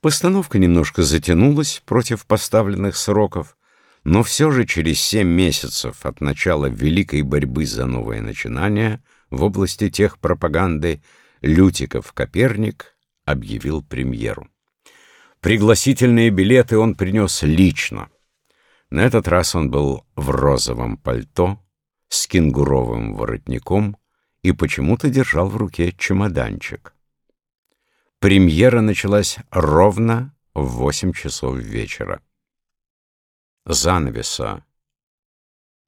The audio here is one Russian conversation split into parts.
Постановка немножко затянулась против поставленных сроков, но все же через семь месяцев от начала великой борьбы за новое начинание в области техпропаганды Лютиков-Коперник объявил премьеру. Пригласительные билеты он принес лично. На этот раз он был в розовом пальто, с кенгуровым воротником и почему-то держал в руке чемоданчик. Премьера началась ровно в восемь часов вечера. Занавеса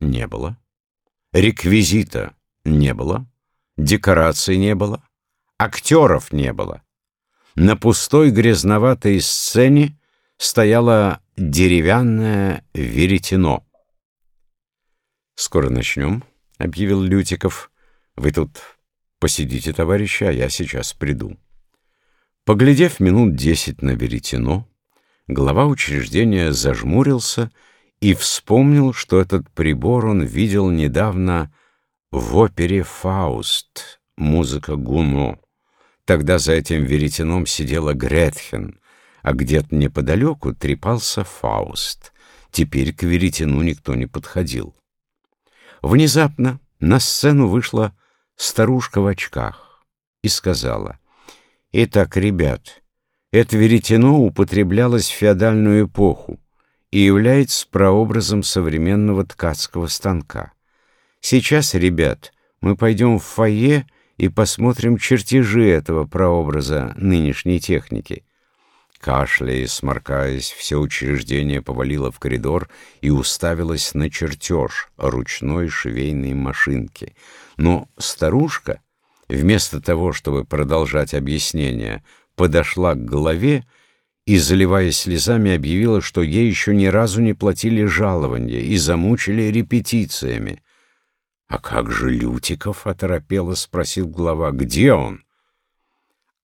не было, реквизита не было, декораций не было, актеров не было. На пустой грязноватой сцене стояло деревянное веретено. «Скоро начнем», — объявил Лютиков. «Вы тут посидите, товарищи, а я сейчас приду». Поглядев минут десять на веретено, глава учреждения зажмурился и вспомнил, что этот прибор он видел недавно в опере «Фауст» музыка Гуно. Тогда за этим веретеном сидела Гретхен, а где-то неподалеку трепался Фауст. Теперь к веретену никто не подходил. Внезапно на сцену вышла старушка в очках и сказала, «Итак, ребят, это веретено употреблялось в феодальную эпоху и является прообразом современного ткацкого станка. Сейчас, ребят, мы пойдем в фойе и посмотрим чертежи этого прообраза нынешней техники». Кашляя и сморкаясь, все учреждение повалило в коридор и уставилось на чертеж ручной швейной машинки. Но старушка, вместо того, чтобы продолжать объяснение, подошла к голове и, заливаясь слезами, объявила, что ей еще ни разу не платили жалования и замучили репетициями. «А как же Лютиков?» — оторопело спросил глава. «Где он?»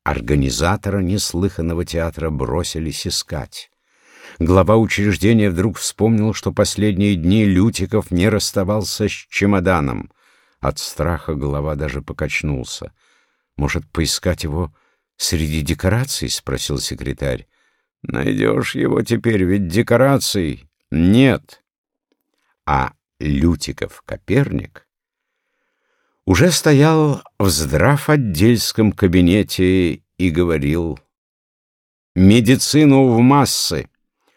Организатора неслыханного театра бросились искать. Глава учреждения вдруг вспомнил, что последние дни Лютиков не расставался с чемоданом. От страха голова даже покачнулся. «Может, поискать его среди декораций?» — спросил секретарь. «Найдешь его теперь, ведь декораций нет». А Лютиков-Коперник уже стоял в здравотдельском кабинете и говорил «Медицину в массы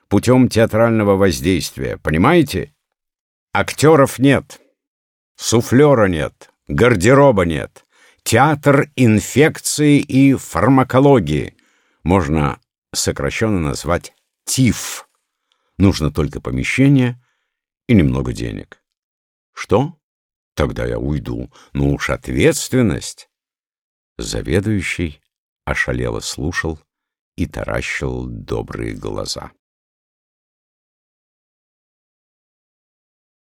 путем театрального воздействия, понимаете? Актеров нет, суфлера нет, гардероба нет, театр инфекции и фармакологии. Можно сокращенно назвать ТИФ. Нужно только помещение и немного денег. Что? Тогда я уйду. Ну уж ответственность. Заведующий ошалело слушал и таращил добрые глаза.